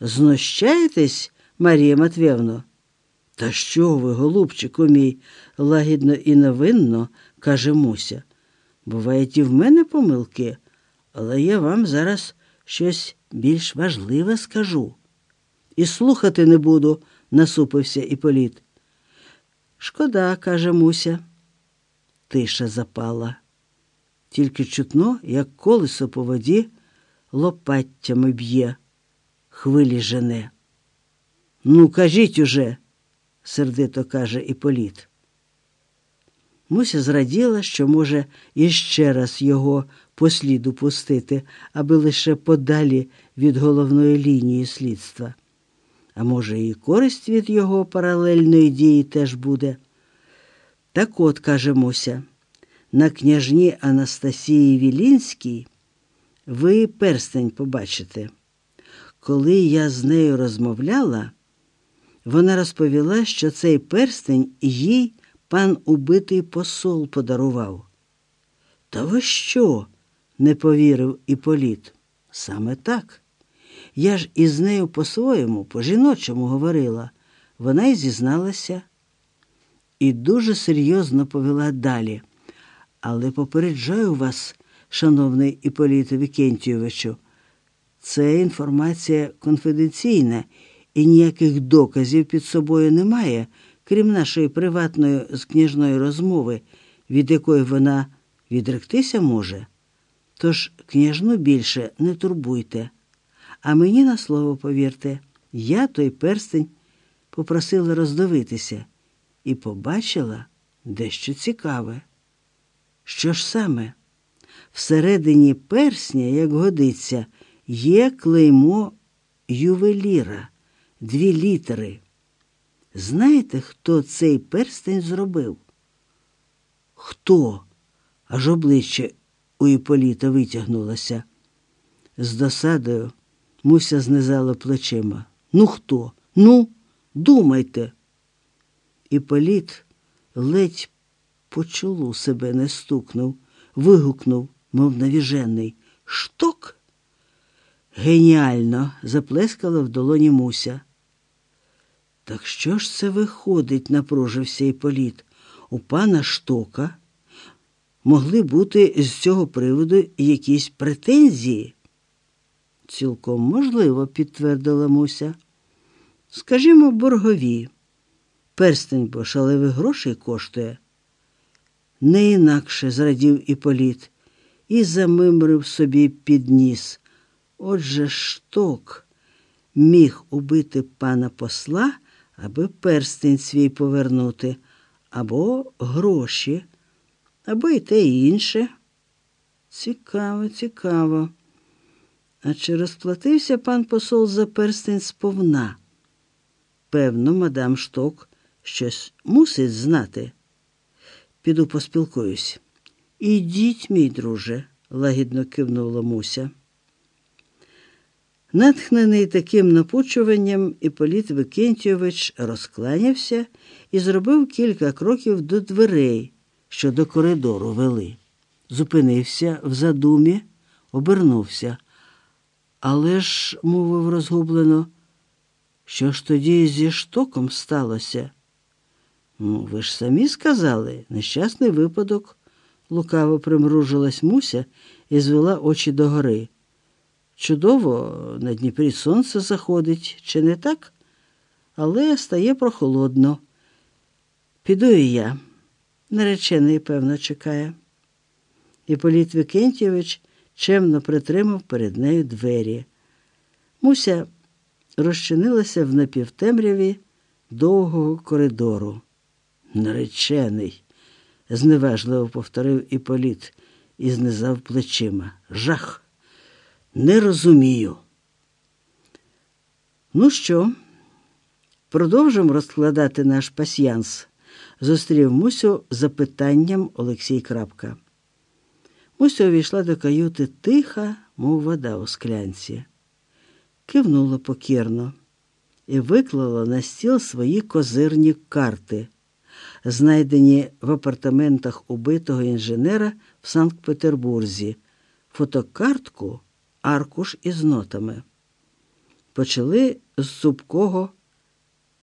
Знущаєтесь, Марія Матвєвно? Та що ви, голубчику мій, лагідно і невинно, каже Муся. Бувають і в мене помилки, але я вам зараз щось більш важливе скажу. І слухати не буду, насупився Іполіт. Шкода, каже Муся. Тиша запала. Тільки чутно, як колесо по воді лопаттями б'є, хвилі жене. Ну, кажіть уже, сердито каже Іполіт. Муся зраділа, що може іще раз його по сліду пустити, аби лише подалі від головної лінії слідства. А може, і користь від його паралельної дії теж буде. Так от, каже Муся, на княжні Анастасії Вілінській ви перстень побачите. Коли я з нею розмовляла, вона розповіла, що цей перстень їй пан убитий посол подарував. Та ви що? не повірив Іполіт. Саме так. Я ж із нею по-своєму, по-жіночому говорила. Вона й зізналася і дуже серйозно повела далі. Але попереджаю вас, шановний Іполіте Вікентійовичу, це інформація конфіденційна і ніяких доказів під собою немає, крім нашої приватної з княжної розмови, від якої вона відректися може. Тож княжну більше не турбуйте. А мені на слово повірте, я той перстень попросила роздивитися і побачила дещо цікаве. Що ж саме? Всередині персня, як годиться, є клеймо ювеліра, дві літери. Знаєте, хто цей перстень зробив? Хто? Аж обличчя у Іполіта витягнулося. З досадою Муся знизала плечима. Ну хто? Ну, думайте. Іполіт ледь по чолу себе не стукнув, вигукнув, мов навіжений. Шток? Геніально заплескала в долоні Муся. Так що ж це виходить, напружився Іполіт. У пана Штока могли бути з цього приводу якісь претензії? Цілком можливо, підтвердила Муся. Скажімо, боргові. Перстень бо шалевих грошей коштує. Не інакше зрадів Іполіт і замимрив собі під ніс. Отже, шток міг убити пана посла, аби перстень свій повернути, або гроші, або і те інше. Цікаво, цікаво. А чи розплатився пан посол за перстень сповна? Певно, мадам Шток щось мусить знати. Піду поспілкуюсь. Ідіть, мій друже, лагідно кивнула Муся. Натхнений таким напучуванням, Іполіт Викентійович розкланявся і зробив кілька кроків до дверей, що до коридору вели. Зупинився в задумі, обернувся. Але ж, мовив розгублено, що ж тоді зі штоком сталося? Ну, ви ж самі сказали, нещасний випадок, лукаво примружилась Муся і звела очі догори. Чудово, на Дніпрі сонце заходить, чи не так? Але стає прохолодно. Піду і я. Наречений, певно, чекає. Іполіт Вікентьєвич чемно притримав перед нею двері. Муся розчинилася в напівтемряві довгого коридору. Наречений, зневажливо повторив Іполіт і знизав плечима. Жах. Не розумію. Ну що, продовжимо розкладати наш пасьянс, зустрів Мусю запитанням Олексій Крапка. Муся увійшла до каюти тиха, мов вода у склянці, кивнула покірно і виклала на стіл свої козирні карти, знайдені в апартаментах убитого інженера в Санкт-Петербурзі, фотокартку аркуш із нотами. Почали з супкого